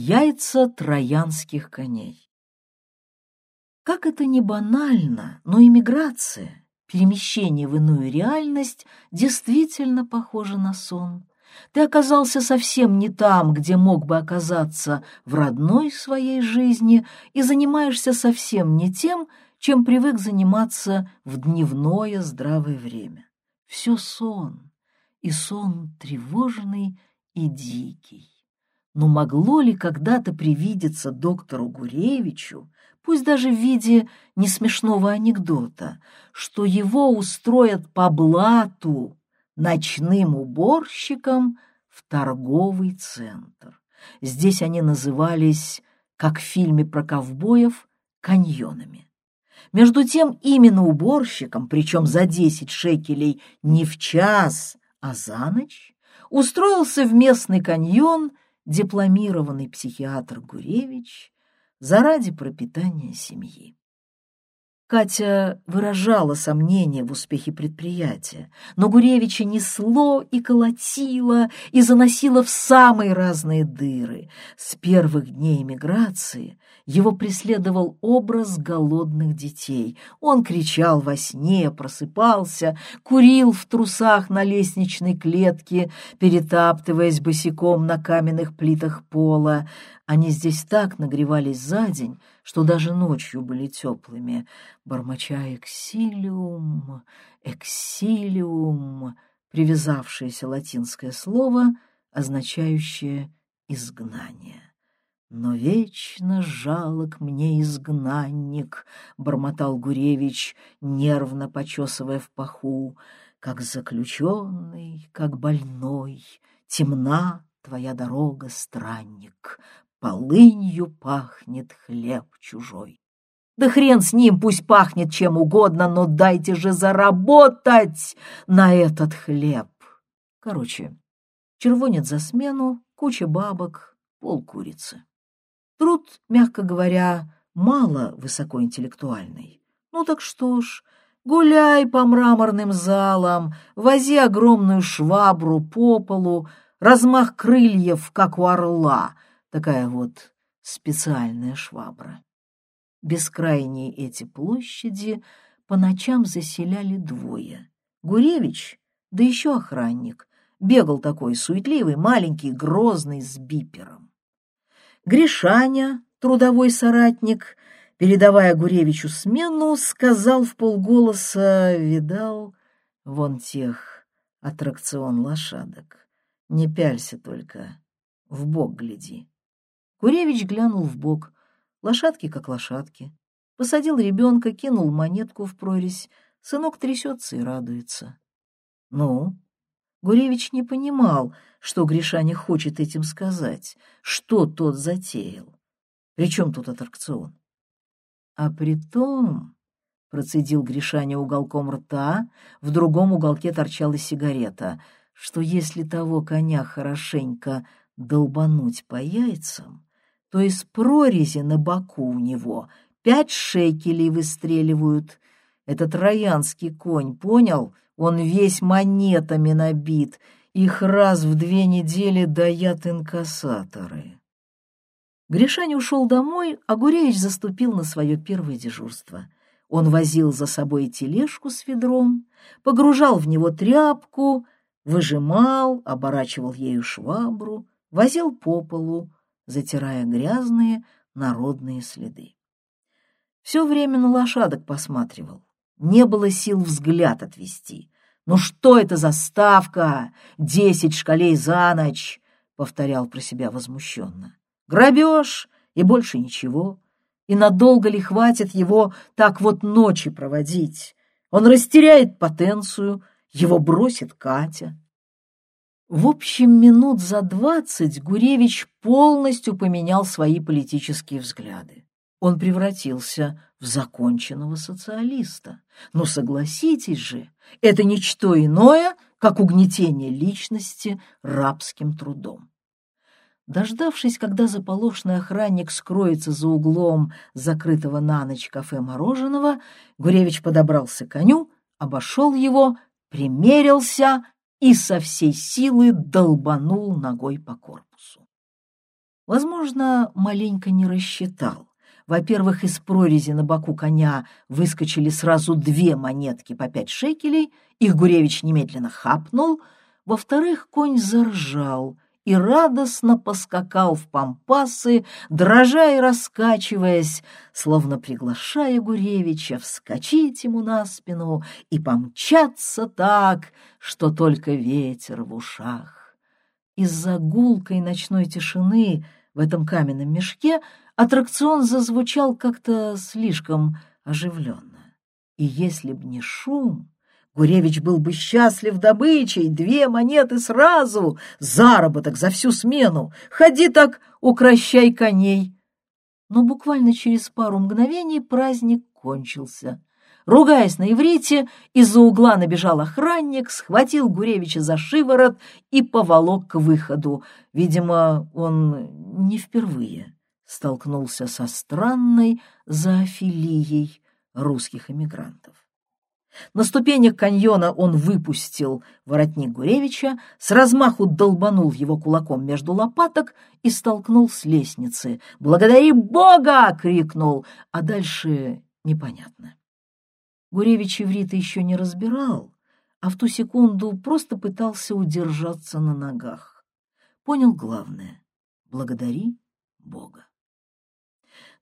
Яйца троянских коней. Как это не банально, но иммиграция, перемещение в иную реальность действительно похоже на сон. Ты оказался совсем не там, где мог бы оказаться в родной своей жизни, и занимаешься совсем не тем, чем привык заниматься в дневное здравое время. Все сон, и сон тревожный и дикий. Но могло ли когда-то привидеться доктору Гуревичу, пусть даже в виде несмешного анекдота, что его устроят по блату ночным уборщиком в торговый центр? Здесь они назывались, как в фильме про ковбоев, каньонами. Между тем именно уборщиком, причем за десять шекелей не в час, а за ночь, устроился в местный каньон – дипломированный психиатр Гуревич заради пропитания семьи. Катя выражала сомнения в успехе предприятия, но Гуревича несло и колотило, и заносило в самые разные дыры. С первых дней эмиграции его преследовал образ голодных детей. Он кричал во сне, просыпался, курил в трусах на лестничной клетке, перетаптываясь босиком на каменных плитах пола. Они здесь так нагревались за день, что даже ночью были теплыми, бормоча «эксилиум», «эксилиум», привязавшееся латинское слово, означающее «изгнание». «Но вечно жалок мне изгнанник», — бормотал Гуревич, нервно почесывая в паху, «как заключенный, как больной, темна твоя дорога, странник, полынью пахнет хлеб чужой». Да хрен с ним, пусть пахнет чем угодно, но дайте же заработать на этот хлеб. Короче, червонец за смену, куча бабок, пол курицы. Труд, мягко говоря, мало высокоинтеллектуальный. Ну так что ж, гуляй по мраморным залам, вози огромную швабру по полу, размах крыльев, как у орла, такая вот специальная швабра. Бескрайние эти площади по ночам заселяли двое. Гуревич, да еще охранник, бегал такой суетливый, маленький, грозный, с бипером. Гришаня, трудовой соратник, передавая Гуревичу смену, сказал в полголоса, видал, вон тех аттракцион лошадок. Не пялься только, в бок гляди. Гуревич глянул в бок, лошадки как лошадки. Посадил ребенка, кинул монетку в прорезь, сынок трясется и радуется. Ну, Гуревич не понимал, что Гришаня хочет этим сказать, что тот затеял. Причем тут аттракцион? А при том, процедил Гришаня уголком рта, в другом уголке торчала сигарета, что если того коня хорошенько долбануть по яйцам, то из прорези на боку у него пять шекелей выстреливают. Этот троянский конь, понял? Он весь монетами набит, их раз в две недели даят инкассаторы. Гришаня ушел домой, а Гуревич заступил на свое первое дежурство. Он возил за собой тележку с ведром, погружал в него тряпку, выжимал, оборачивал ею швабру, возил по полу, затирая грязные народные следы. Все время на лошадок посматривал. Не было сил взгляд отвести. «Ну что это за ставка? Десять шкалей за ночь!» — повторял про себя возмущенно. «Грабеж и больше ничего. И надолго ли хватит его так вот ночи проводить? Он растеряет потенцию, его бросит Катя». В общем, минут за двадцать Гуревич полностью поменял свои политические взгляды он превратился в законченного социалиста. Но согласитесь же, это ничто иное, как угнетение личности рабским трудом. Дождавшись, когда заполошный охранник скроется за углом закрытого на ночь кафе мороженого, Гуревич подобрался к коню, обошел его, примерился и со всей силы долбанул ногой по корпусу. Возможно, маленько не рассчитал. Во-первых, из прорези на боку коня выскочили сразу две монетки по пять шекелей, их Гуревич немедленно хапнул. Во-вторых, конь заржал и радостно поскакал в пампасы, дрожа и раскачиваясь, словно приглашая Гуревича вскочить ему на спину и помчаться так, что только ветер в ушах. Из-за гулкой ночной тишины в этом каменном мешке аттракцион зазвучал как-то слишком оживленно. И если б не шум, Гуревич был бы счастлив добычей, две монеты сразу, заработок за всю смену. Ходи так, укращай коней. Но буквально через пару мгновений праздник кончился. Ругаясь на иврите, из-за угла набежал охранник, схватил Гуревича за шиворот и поволок к выходу. Видимо, он не впервые столкнулся со странной зоофилией русских эмигрантов. На ступенях каньона он выпустил воротник Гуревича, с размаху долбанул его кулаком между лопаток и столкнул с лестницы. «Благодари Бога!» — крикнул, а дальше непонятно. Гуревич иврита еще не разбирал, а в ту секунду просто пытался удержаться на ногах. Понял главное — благодари Бога.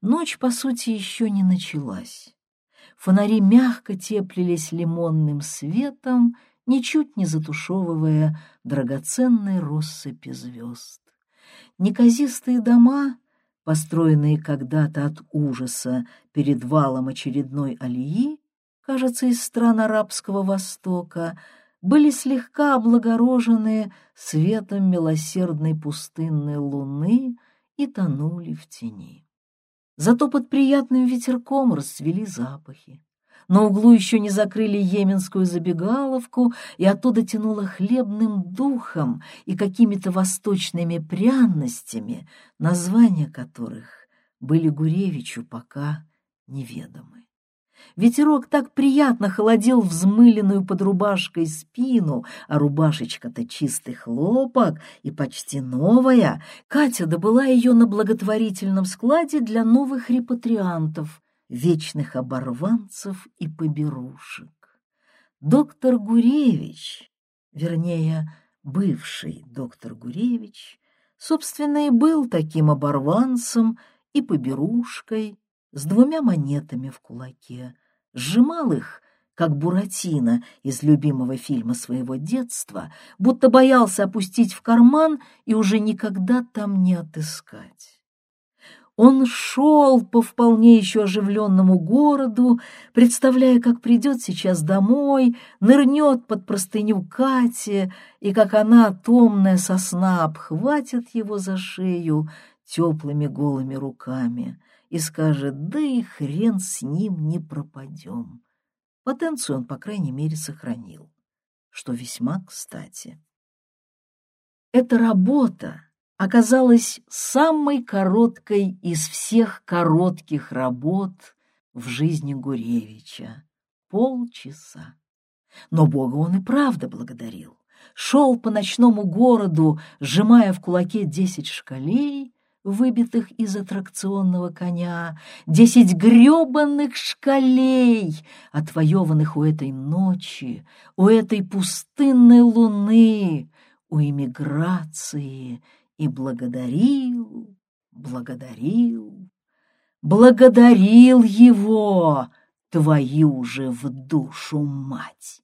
Ночь, по сути, еще не началась. Фонари мягко теплились лимонным светом, ничуть не затушевывая драгоценной россыпи звезд. Неказистые дома, построенные когда-то от ужаса перед валом очередной алии, кажется, из стран арабского Востока, были слегка облагорожены светом милосердной пустынной луны и тонули в тени. Зато под приятным ветерком расцвели запахи. На углу еще не закрыли йеменскую забегаловку, и оттуда тянуло хлебным духом и какими-то восточными пряностями, названия которых были Гуревичу пока неведомы. Ветерок так приятно холодил взмыленную под рубашкой спину, а рубашечка-то чистый хлопок и почти новая. Катя добыла ее на благотворительном складе для новых репатриантов, вечных оборванцев и поберушек. Доктор Гуревич, вернее, бывший доктор Гуревич, собственно, и был таким оборванцем и поберушкой, с двумя монетами в кулаке, сжимал их, как Буратино из любимого фильма своего детства, будто боялся опустить в карман и уже никогда там не отыскать. Он шел по вполне еще оживленному городу, представляя, как придет сейчас домой, нырнет под простыню Кати, и как она, томная сосна, обхватит его за шею теплыми голыми руками и скажет, да и хрен с ним не пропадем. Потенцию он, по крайней мере, сохранил, что весьма кстати. Эта работа оказалась самой короткой из всех коротких работ в жизни Гуревича — полчаса. Но Бога он и правда благодарил. Шел по ночному городу, сжимая в кулаке десять шкалей, выбитых из аттракционного коня, десять гребанных шкалей, отвоеванных у этой ночи, у этой пустынной луны, у эмиграции, и благодарил, благодарил, благодарил его, твою же в душу мать.